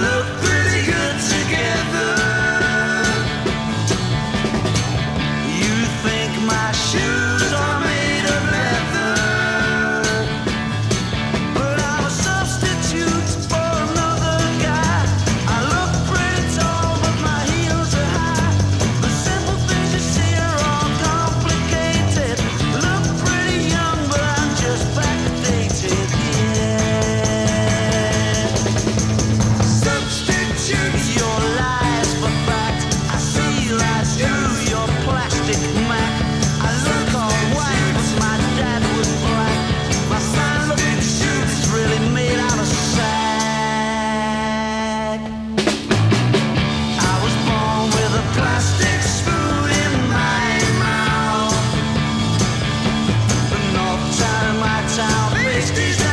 look 60s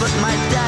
but my dad.